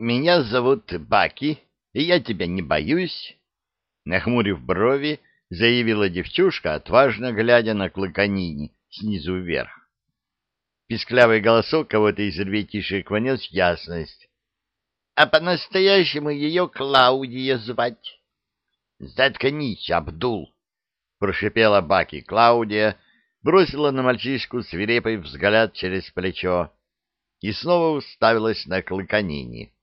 меня зовут Баки, и я тебя не боюсь, — нахмурив брови, заявила девчушка, отважно глядя на клыканини снизу вверх. Писклявый голосок кого-то из ребятишек внес ясность. — А по-настоящему ее Клаудия звать? — Заткнись, Абдул! — прошипела Баки Клаудия, бросила на мальчишку свирепый взгляд через плечо и снова уставилась на клыканини.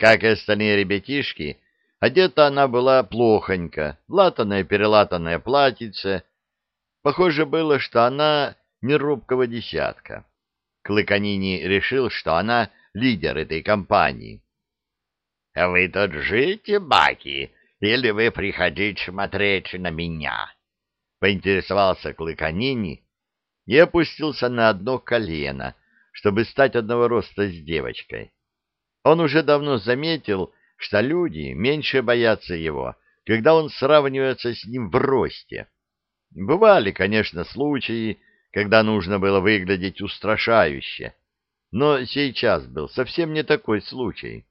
Как и остальные ребятишки, одета она была плохонько, латаное-перелатанное платьице. Похоже было, что она не робкого десятка. Клыканини решил, что она лидер этой компании. — Вы тут жите, Баки, или вы приходите смотреть на меня? — поинтересовался Клыканини и опустился на одно колено, чтобы стать одного роста с девочкой. Он уже давно заметил, что люди меньше боятся его, когда он сравнивается с ним в росте. Бывали, конечно, случаи, когда нужно было выглядеть устрашающе, но сейчас был совсем не такой случай.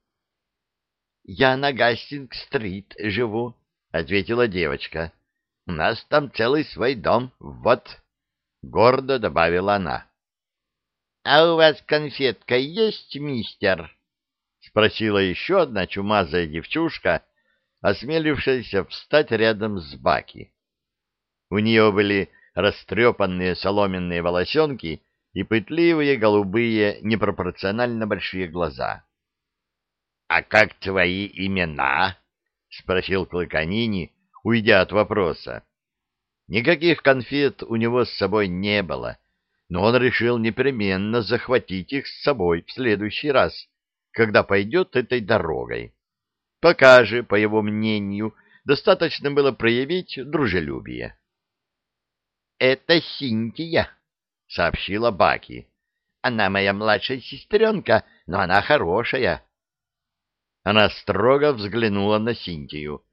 — Я на Гастинг-стрит живу, — ответила девочка. — У нас там целый свой дом, вот, — гордо добавила она. — А у вас конфетка есть, мистер? — спросила еще одна чумазая девчушка, осмелившаяся встать рядом с Баки. У нее были растрепанные соломенные волосенки и пытливые голубые непропорционально большие глаза. — А как твои имена? — спросил Клыканини, уйдя от вопроса. Никаких конфет у него с собой не было, но он решил непременно захватить их с собой в следующий раз, когда пойдет этой дорогой. Пока же, по его мнению, достаточно было проявить дружелюбие. — Это Синтия, — сообщила Баки. — Она моя младшая сестренка, но она хорошая. Она строго взглянула на Синтию.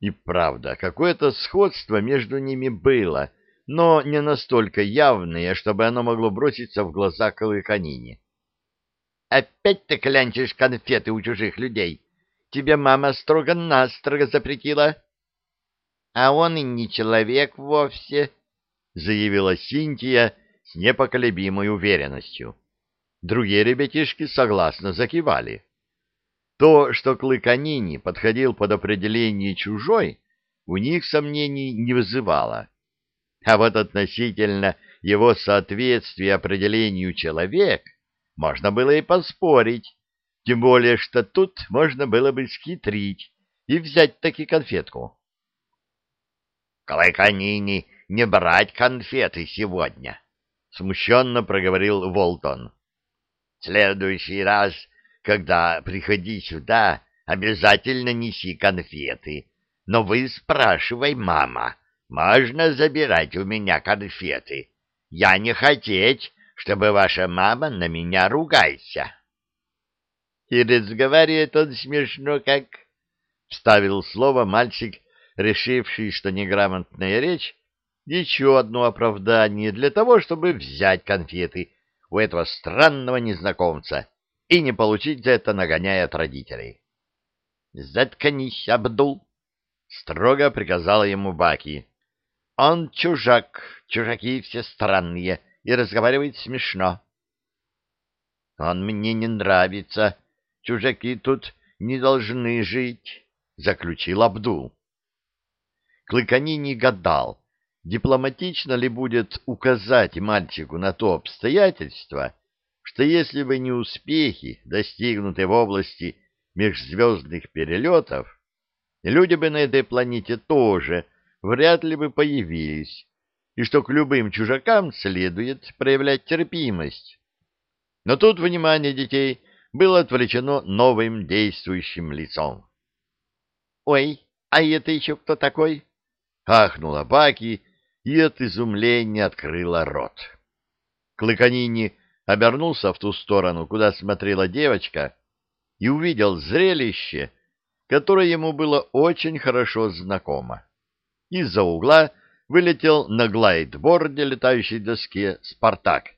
И правда, какое-то сходство между ними было, но не настолько явное, чтобы оно могло броситься в глаза Колыканине. — Опять ты клянчишь конфеты у чужих людей? Тебе мама строго-настрого запретила? — А он и не человек вовсе, —— заявила Синтия с непоколебимой уверенностью. Другие ребятишки согласно закивали. То, что Клыканини подходил под определение «чужой», у них сомнений не вызывало. А вот относительно его соответствия определению «человек» можно было и поспорить, тем более, что тут можно было бы схитрить и взять таки конфетку. Клыканини не брать конфеты сегодня, — смущенно проговорил Волтон. — Следующий раз, когда приходи сюда, обязательно неси конфеты. Но вы спрашивай, мама, можно забирать у меня конфеты? Я не хотеть, чтобы ваша мама на меня ругайся. — И разговаривает он смешно, как... — вставил слово мальчик, решивший, что неграмотная речь еще одно оправдание для того, чтобы взять конфеты у этого странного незнакомца и не получить за это нагоняя от родителей. «Заткнись, Абдул!» — строго приказала ему Баки. «Он чужак, чужаки все странные, и разговаривает смешно». «Он мне не нравится, чужаки тут не должны жить», — заключил Абдул. Клыкани не гадал, дипломатично ли будет указать мальчику на то обстоятельство, что если бы не успехи, достигнутые в области межзвездных перелетов, люди бы на этой планете тоже вряд ли бы появились, и что к любым чужакам следует проявлять терпимость. Но тут внимание детей было отвлечено новым действующим лицом. — Ой, а это еще кто такой? — ахнула Баки, и от изумления открыла рот. Клыканини обернулся в ту сторону, куда смотрела девочка, и увидел зрелище, которое ему было очень хорошо знакомо. Из-за угла вылетел на глайдборде летающей доске Спартак,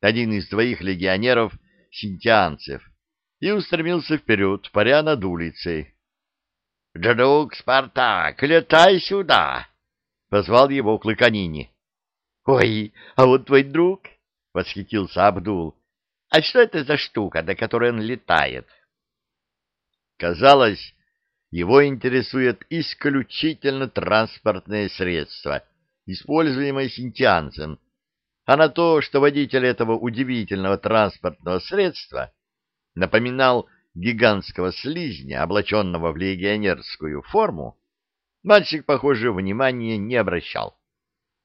один из двоих легионеров синтианцев, и устремился вперед, паря над улицей. — Друг Спартак, летай сюда! — позвал его Клыканини. — Ой, а вот твой друг! — восхитился Абдул. — А что это за штука, до которой он летает? Казалось, его интересует исключительно транспортное средство, используемое синтианцем, а на то, что водитель этого удивительного транспортного средства напоминал гигантского слизня, облаченного в легионерскую форму, мальчик, похоже, внимания не обращал.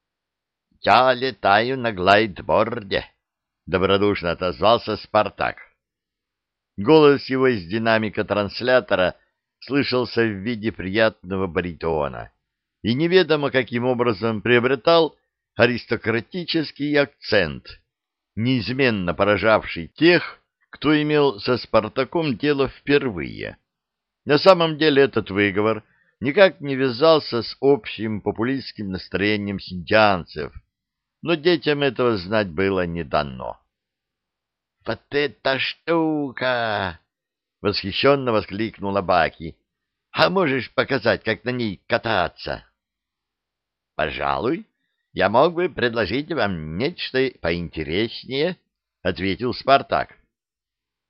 — Я летаю на глайдборде, — добродушно отозвался Спартак. Голос его из динамика транслятора слышался в виде приятного баритона и неведомо каким образом приобретал аристократический акцент, неизменно поражавший тех, кто имел со Спартаком дело впервые. На самом деле этот выговор никак не вязался с общим популистским настроением синтианцев, но детям этого знать было не дано. «Вот эта штука!» — восхищенно воскликнула Баки. «А можешь показать, как на ней кататься?» «Пожалуй, я мог бы предложить вам нечто поинтереснее», — ответил Спартак.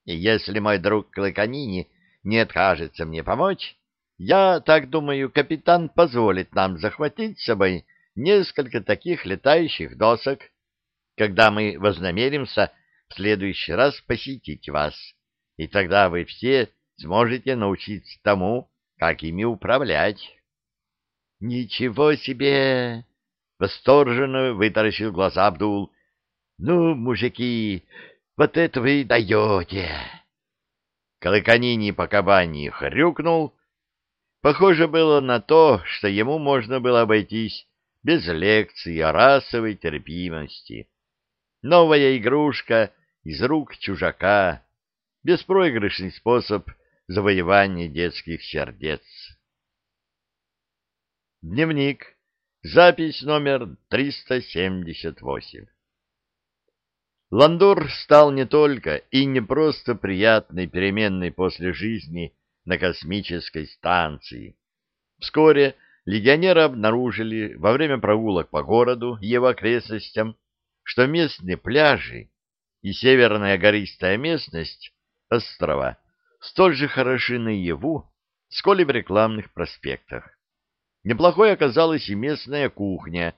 «Если мой друг Клыканини не откажется мне помочь, я так думаю, капитан позволит нам захватить с собой несколько таких летающих досок, когда мы вознамеримся в следующий раз посетить вас, и тогда вы все сможете научиться тому, как ими управлять. — Ничего себе! — восторженно вытаращил глаза Абдул. — Ну, мужики, вот это вы даете! Колоканини по кабани хрюкнул. Похоже было на то, что ему можно было обойтись без лекций о расовой терпимости. Новая игрушка из рук чужака, беспроигрышный способ завоевания детских сердец. Дневник. Запись номер 378. Ландур стал не только и не просто приятной переменной после жизни на космической станции. Вскоре легионеры обнаружили во время прогулок по городу и его окрестностям, что местные пляжи и северная гористая местность острова столь же хороши наяву, сколь и в рекламных проспектах. Неплохой оказалась и местная кухня,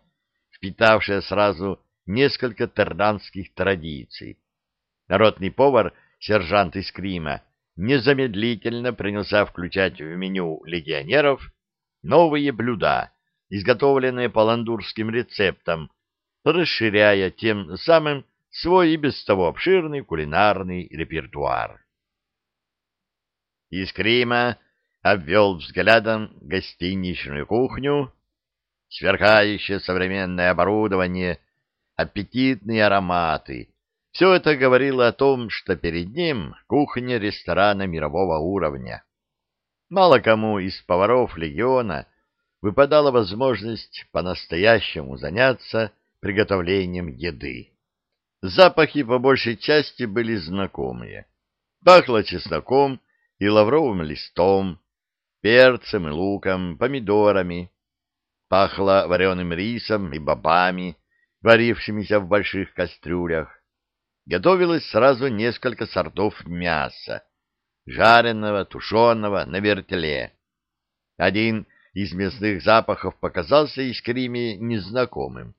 впитавшая сразу несколько терданских традиций. Народный повар, сержант из Крима, незамедлительно принялся включать в меню легионеров новые блюда, изготовленные по ландурским рецептам, расширяя тем самым свой и без того обширный кулинарный репертуар. Из Крима обвел взглядом гостиничную кухню, сверкающее современное оборудование, аппетитные ароматы. Все это говорило о том, что перед ним кухня ресторана мирового уровня. Мало кому из поваров легиона выпадала возможность по-настоящему заняться приготовлением еды. Запахи по большей части были знакомые. Пахло чесноком и лавровым листом, перцем и луком, помидорами. Пахло вареным рисом и бобами, варившимися в больших кастрюлях. Готовилось сразу несколько сортов мяса, жареного, тушеного, на вертеле. Один из мясных запахов показался Искриме незнакомым.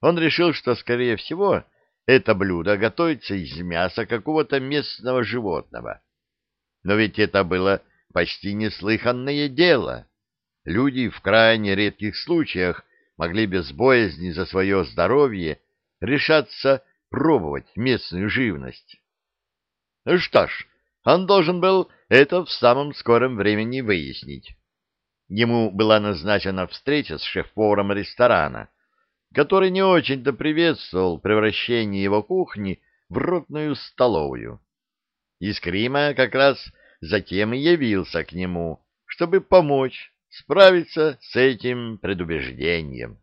Он решил, что, скорее всего, это блюдо готовится из мяса какого-то местного животного. Но ведь это было почти неслыханное дело. Люди в крайне редких случаях могли без боязни за свое здоровье решаться пробовать местную живность. Ну что ж, он должен был это в самом скором времени выяснить. Ему была назначена встреча с шеф-поваром ресторана, который не очень-то приветствовал превращение его кухни в ротную столовую. Искрима как раз затем и явился к нему, чтобы помочь справиться с этим предубеждением.